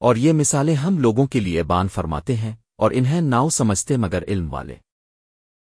اور یہ مثالیں ہم لوگوں کے لیے بان فرماتے ہیں اور انہیں ناؤ سمجھتے مگر علم والے۔